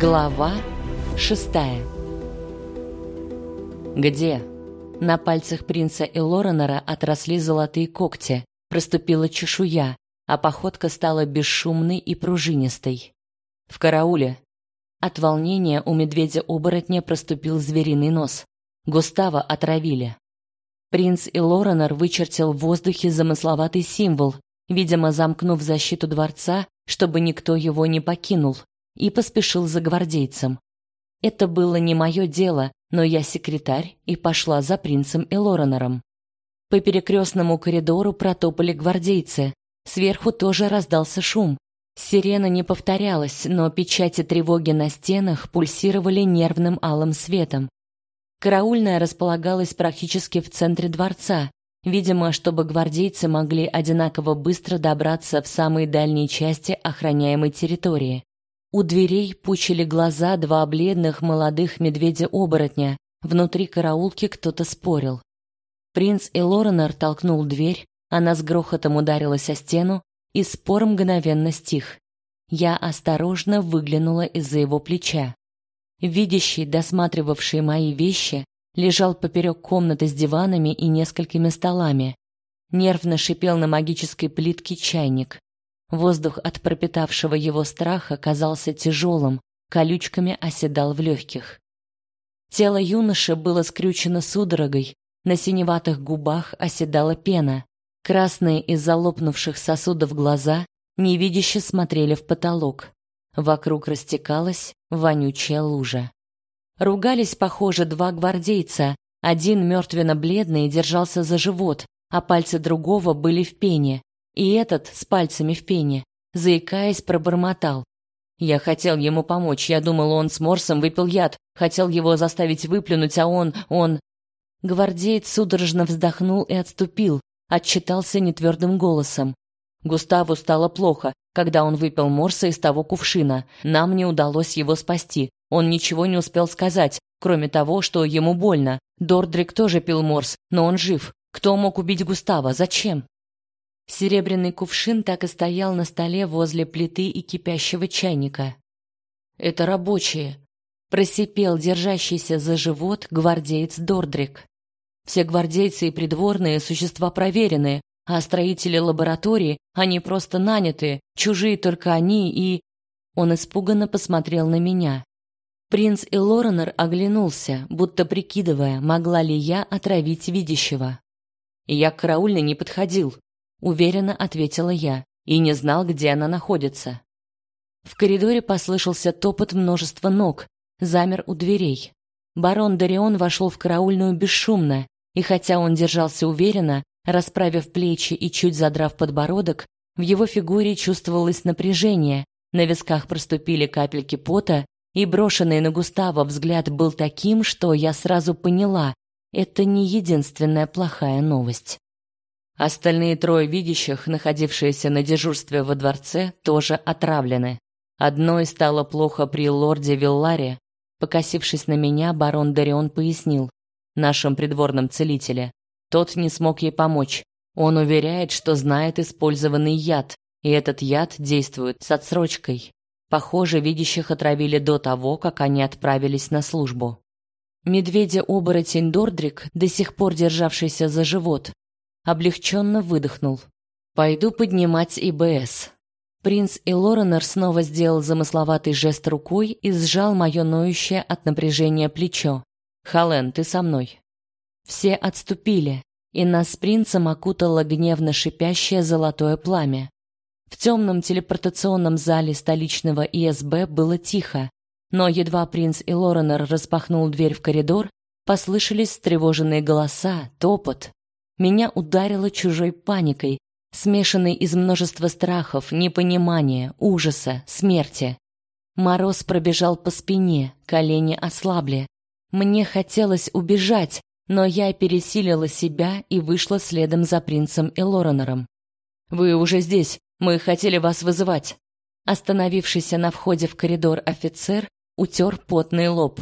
Глава шестая «Где?» На пальцах принца и отросли золотые когти, проступила чешуя, а походка стала бесшумной и пружинистой. «В карауле!» От волнения у медведя-оборотня проступил звериный нос. Густава отравили. Принц и вычертил в воздухе замысловатый символ, видимо, замкнув защиту дворца, чтобы никто его не покинул, и поспешил за гвардейцем. Это было не мое дело, но я секретарь и пошла за принцем и Лоренером. По перекрестному коридору протопали гвардейцы. Сверху тоже раздался шум. Сирена не повторялась, но печати тревоги на стенах пульсировали нервным алым светом. Караульная располагалась практически в центре дворца, видимо, чтобы гвардейцы могли одинаково быстро добраться в самые дальние части охраняемой территории. У дверей пучили глаза два бледных молодых медведя-оборотня. Внутри караулки кто-то спорил. Принц и толкнул дверь, она с грохотом ударилась о стену, и спор мгновенно стих. Я осторожно выглянула из-за его плеча. Видящий, досматривавший мои вещи, лежал поперек комнаты с диванами и несколькими столами. Нервно шипел на магической плитке чайник. Воздух от пропитавшего его страха казался тяжелым, колючками оседал в легких. Тело юноши было скрючено судорогой, на синеватых губах оседала пена. Красные из-за лопнувших сосудов глаза невидяще смотрели в потолок. Вокруг растекалась вонючая лужа. Ругались, похоже, два гвардейца. Один мертвенно-бледный держался за живот, а пальцы другого были в пене. И этот с пальцами в пене, заикаясь, пробормотал: "Я хотел ему помочь. Я думал, он с Морсом выпил яд, хотел его заставить выплюнуть, а он, он Гвардеец судорожно вздохнул и отступил, отчитался нетвердым голосом. Густаву стало плохо, когда он выпил морса из того кувшина. Нам не удалось его спасти. Он ничего не успел сказать, кроме того, что ему больно. Дордрик тоже пил морс, но он жив. Кто мог убить Густава? Зачем? Серебряный кувшин так и стоял на столе возле плиты и кипящего чайника. Это рабочие, просипел держащийся за живот гвардеец Дордрик. Все гвардейцы и придворные существа проверенные, а строители лаборатории, они просто нанятые, чужие только они и Он испуганно посмотрел на меня. Принц и оглянулся, будто прикидывая, могла ли я отравить видящего. Я к караульной не подходил, уверенно ответила я и не знал, где она находится. В коридоре послышался топот множества ног, замер у дверей. Барон Дарион вошел в караульную бесшумно, и хотя он держался уверенно, расправив плечи и чуть задрав подбородок, в его фигуре чувствовалось напряжение, на висках проступили капельки пота, и брошенный на Густава взгляд был таким, что я сразу поняла, это не единственная плохая новость. Остальные трое видящих, находившиеся на дежурстве во дворце, тоже отравлены. Одной стало плохо при лорде Вилларе. Покосившись на меня, барон Дарион пояснил: нашем придворном целителе. Тот не смог ей помочь. Он уверяет, что знает использованный яд, и этот яд действует с отсрочкой. Похоже, видящих отравили до того, как они отправились на службу. Медведя-оборотень Дордрик, до сих пор державшийся за живот, облегченно выдохнул. «Пойду поднимать ИБС». Принц и снова сделал замысловатый жест рукой и сжал мое ноющее от напряжения плечо. Хален, ты со мной. Все отступили, и нас с принцем окутало гневно шипящее золотое пламя. В темном телепортационном зале столичного ИСБ было тихо, но едва принц и распахнул дверь в коридор, послышались встревоженные голоса, топот. Меня ударило чужой паникой, смешанной из множества страхов, непонимания, ужаса, смерти. Мороз пробежал по спине, колени ослабли. Мне хотелось убежать, но я пересилила себя и вышла следом за принцем и Лоренором. Вы уже здесь. Мы хотели вас вызывать. Остановившийся на входе в коридор офицер утер потный лоб.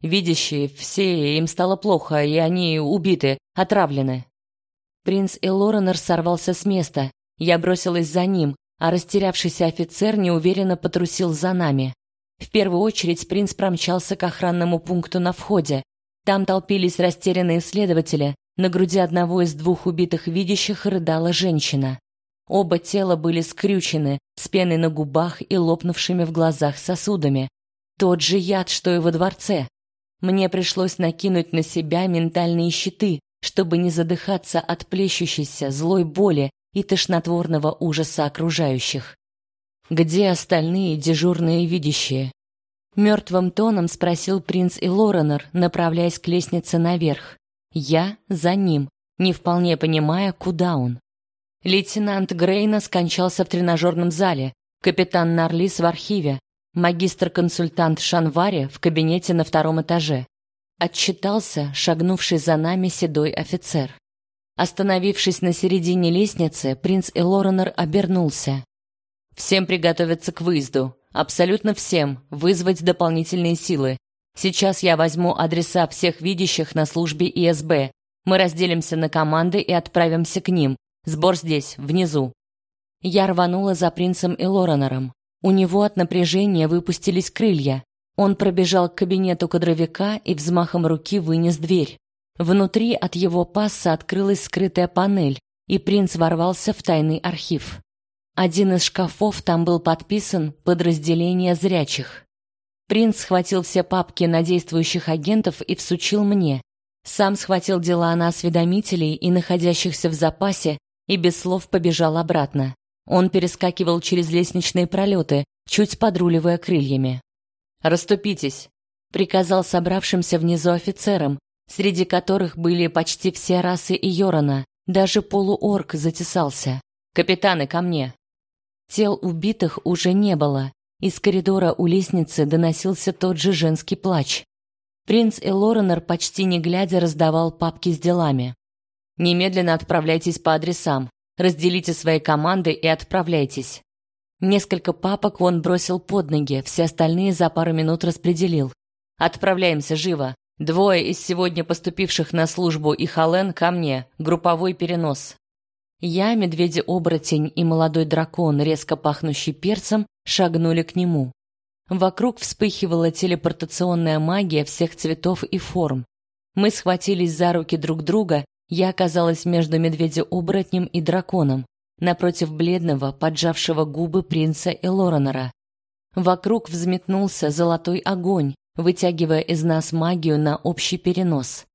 Видящие все им стало плохо, и они убиты, отравлены. Принц и Лоренор сорвался с места. Я бросилась за ним, а растерявшийся офицер неуверенно потрусил за нами. В первую очередь принц промчался к охранному пункту на входе. Там толпились растерянные следователи, на груди одного из двух убитых видящих рыдала женщина. Оба тела были скрючены, с пеной на губах и лопнувшими в глазах сосудами. Тот же яд, что и во дворце. Мне пришлось накинуть на себя ментальные щиты, чтобы не задыхаться от плещущейся злой боли и тошнотворного ужаса окружающих. Где остальные дежурные видящие? Мертвым тоном спросил принц Илоренор, направляясь к лестнице наверх. Я за ним, не вполне понимая, куда он. Лейтенант Грейна скончался в тренажерном зале, капитан Нарлис в архиве, магистр-консультант Шанвари в кабинете на втором этаже. Отчитался шагнувший за нами седой офицер. Остановившись на середине лестницы, принц Элоренор обернулся. «Всем приготовиться к выезду. Абсолютно всем. Вызвать дополнительные силы. Сейчас я возьму адреса всех видящих на службе ИСБ. Мы разделимся на команды и отправимся к ним. Сбор здесь, внизу. Я рванула за принцем и Лоренором. У него от напряжения выпустились крылья. Он пробежал к кабинету кадровика и взмахом руки вынес дверь. Внутри от его пасса открылась скрытая панель, и принц ворвался в тайный архив. Один из шкафов там был подписан «Подразделение зрячих». Принц схватил все папки на действующих агентов и всучил мне. Сам схватил дела на осведомителей и находящихся в запасе и без слов побежал обратно. Он перескакивал через лестничные пролеты, чуть подруливая крыльями. «Раступитесь», — приказал собравшимся внизу офицерам, среди которых были почти все расы Йорона, даже полуорк затесался. «Капитаны, ко мне!» Тел убитых уже не было, из коридора у лестницы доносился тот же женский плач. Принц Элоренор почти не глядя раздавал папки с делами. «Немедленно отправляйтесь по адресам, разделите свои команды и отправляйтесь». Несколько папок он бросил под ноги, все остальные за пару минут распределил. «Отправляемся живо. Двое из сегодня поступивших на службу и Хален ко мне. Групповой перенос». Я, медведь-оборотень и молодой дракон, резко пахнущий перцем, шагнули к нему. Вокруг вспыхивала телепортационная магия всех цветов и форм. Мы схватились за руки друг друга, я оказалась между медведем-оборотнем и драконом, напротив бледного, поджавшего губы принца Элоранора. Вокруг взметнулся золотой огонь, вытягивая из нас магию на общий перенос.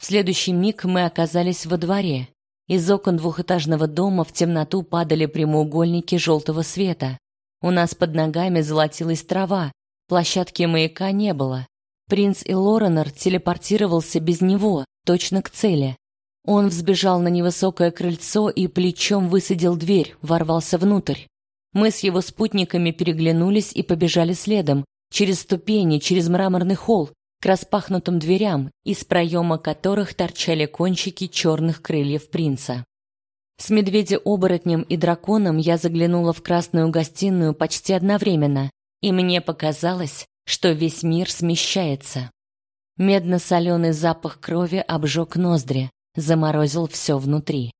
В следующий миг мы оказались во дворе. Из окон двухэтажного дома в темноту падали прямоугольники желтого света. У нас под ногами золотилась трава, площадки маяка не было. Принц и Лоренор телепортировался без него, точно к цели. Он взбежал на невысокое крыльцо и плечом высадил дверь, ворвался внутрь. Мы с его спутниками переглянулись и побежали следом, через ступени, через мраморный холл, к распахнутым дверям, из проема которых торчали кончики черных крыльев принца. С медведя-оборотнем и драконом я заглянула в красную гостиную почти одновременно, и мне показалось, что весь мир смещается. Медно-соленый запах крови обжег ноздри, заморозил все внутри.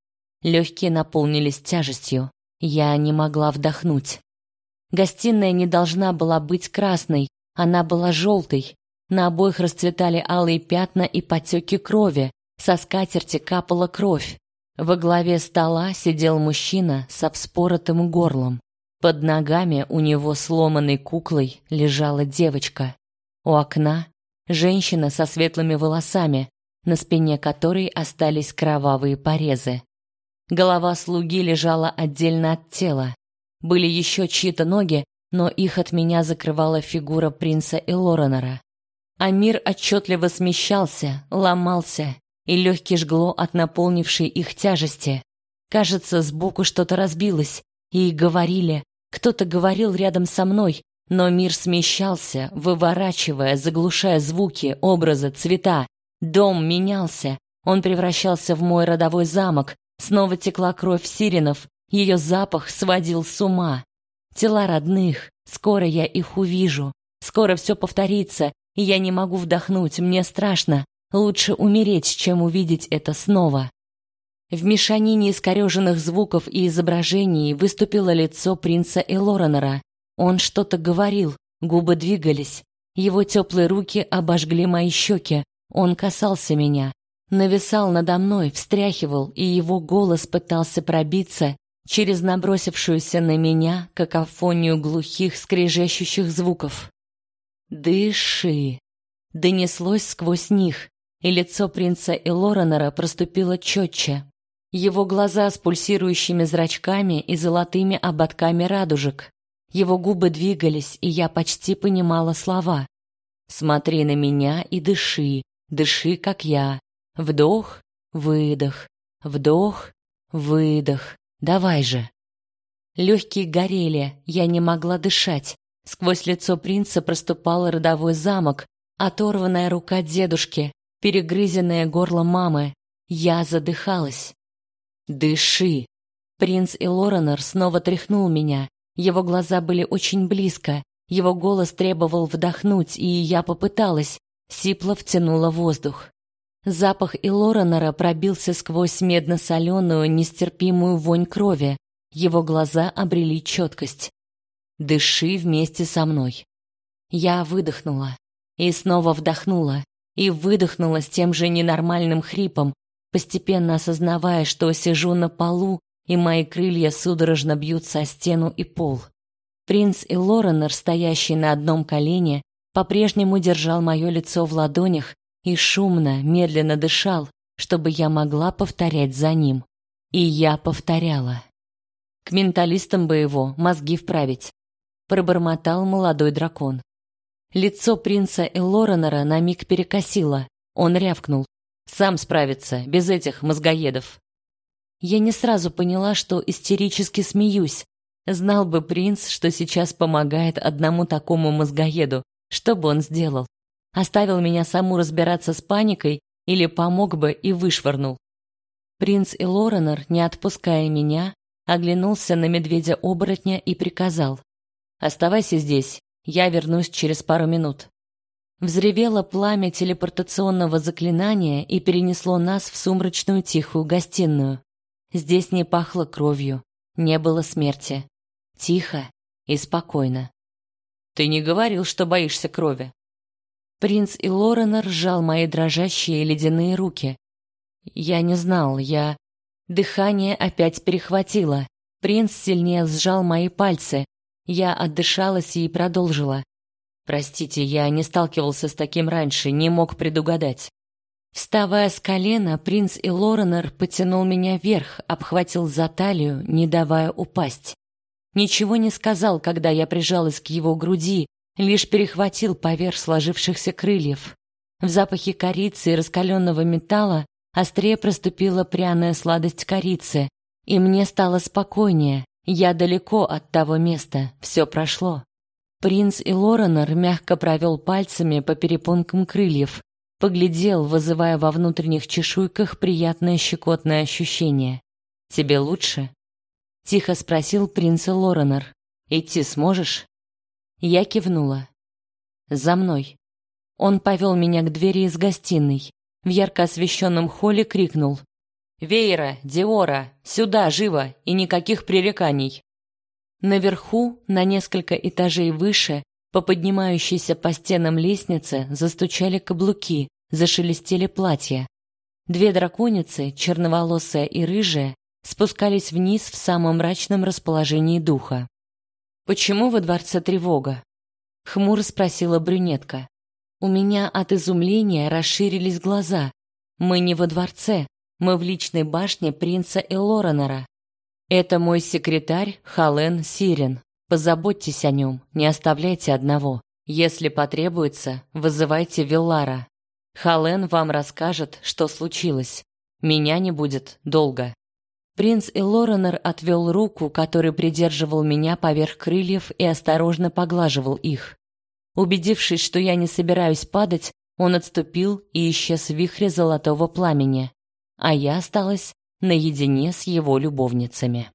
Легкие наполнились тяжестью, я не могла вдохнуть. Гостиная не должна была быть красной, она была желтой, на обоих расцветали алые пятна и потеки крови, со скатерти капала кровь. Во главе стола сидел мужчина со вспоротым горлом. Под ногами у него сломанной куклой лежала девочка. У окна женщина со светлыми волосами, на спине которой остались кровавые порезы. Голова слуги лежала отдельно от тела. Были еще чьи-то ноги, но их от меня закрывала фигура принца Элоренора. А мир отчетливо смещался, ломался, и легкие жгло от наполнившей их тяжести. Кажется, сбоку что-то разбилось, и говорили, кто-то говорил рядом со мной, но мир смещался, выворачивая, заглушая звуки, образы, цвета. Дом менялся, он превращался в мой родовой замок, снова текла кровь сиренов, ее запах сводил с ума. Тела родных, скоро я их увижу, скоро все повторится, и я не могу вдохнуть, мне страшно. Лучше умереть, чем увидеть это снова. В мешанине искореженных звуков и изображений выступило лицо принца Элоренера. Он что-то говорил, Губы двигались. Его теплые руки обожгли мои щеки. Он касался меня, нависал надо мной, встряхивал, и его голос пытался пробиться через набросившуюся на меня какофонию глухих скрежещущих звуков. «Дыши!» Донеслось сквозь них, и лицо принца Элоранера проступило четче. Его глаза с пульсирующими зрачками и золотыми ободками радужек. Его губы двигались, и я почти понимала слова. «Смотри на меня и дыши, дыши, как я. Вдох, выдох, вдох, выдох. Давай же!» Легкие горели, я не могла дышать. Сквозь лицо принца проступал родовой замок, оторванная рука дедушки, перегрызенное горло мамы. Я задыхалась. «Дыши!» Принц Илоренор снова тряхнул меня. Его глаза были очень близко. Его голос требовал вдохнуть, и я попыталась. Сипло втянула воздух. Запах Илоренора пробился сквозь медно-соленую, нестерпимую вонь крови. Его глаза обрели четкость. Дыши вместе со мной. Я выдохнула и снова вдохнула и выдохнула с тем же ненормальным хрипом, постепенно осознавая, что сижу на полу и мои крылья судорожно бьются о стену и пол. Принц и Лоренор, стоящий на одном колене, по-прежнему держал мое лицо в ладонях и шумно, медленно дышал, чтобы я могла повторять за ним. И я повторяла. К менталистам бы его мозги вправить пробормотал молодой дракон. Лицо принца Элоренера на миг перекосило. Он рявкнул: "Сам справится, без этих мозгоедов". Я не сразу поняла, что истерически смеюсь. Знал бы принц, что сейчас помогает одному такому мозгоеду, что бы он сделал? Оставил меня саму разбираться с паникой или помог бы и вышвырнул? Принц Элоренер, не отпуская меня, оглянулся на медведя-оборотня и приказал: Оставайся здесь, я вернусь через пару минут. Взревело пламя телепортационного заклинания и перенесло нас в сумрачную тихую гостиную. Здесь не пахло кровью, не было смерти. Тихо и спокойно. Ты не говорил, что боишься крови. Принц и Лорена ржал мои дрожащие ледяные руки. Я не знал, я дыхание опять перехватило. Принц сильнее сжал мои пальцы, я отдышалась и продолжила. Простите, я не сталкивался с таким раньше, не мог предугадать. Вставая с колена, принц и Лоренор потянул меня вверх, обхватил за талию, не давая упасть. Ничего не сказал, когда я прижалась к его груди, лишь перехватил поверх сложившихся крыльев. В запахе корицы и раскаленного металла острее проступила пряная сладость корицы, и мне стало спокойнее. Я далеко от того места, все прошло. Принц и Лоренор мягко провел пальцами по перепонкам крыльев, поглядел, вызывая во внутренних чешуйках приятное щекотное ощущение. Тебе лучше? Тихо спросил принц Лоренор. Идти сможешь? Я кивнула. За мной. Он повел меня к двери из гостиной. В ярко освещенном холле крикнул: Вейра, Диора, сюда, живо, и никаких пререканий. Наверху, на несколько этажей выше, по поднимающейся по стенам лестнице, застучали каблуки, зашелестели платья. Две драконицы, черноволосая и рыжая, спускались вниз в самом мрачном расположении духа. Почему во дворце тревога? хмуро спросила брюнетка. У меня от изумления расширились глаза. Мы не во дворце, мы в личной башне принца Элоранера. Это мой секретарь Хален Сирен. Позаботьтесь о нем, не оставляйте одного. Если потребуется, вызывайте Виллара. Хален вам расскажет, что случилось. Меня не будет долго. Принц Элоранер отвел руку, который придерживал меня поверх крыльев и осторожно поглаживал их. Убедившись, что я не собираюсь падать, он отступил и исчез в вихре золотого пламени а я осталась наедине с его любовницами.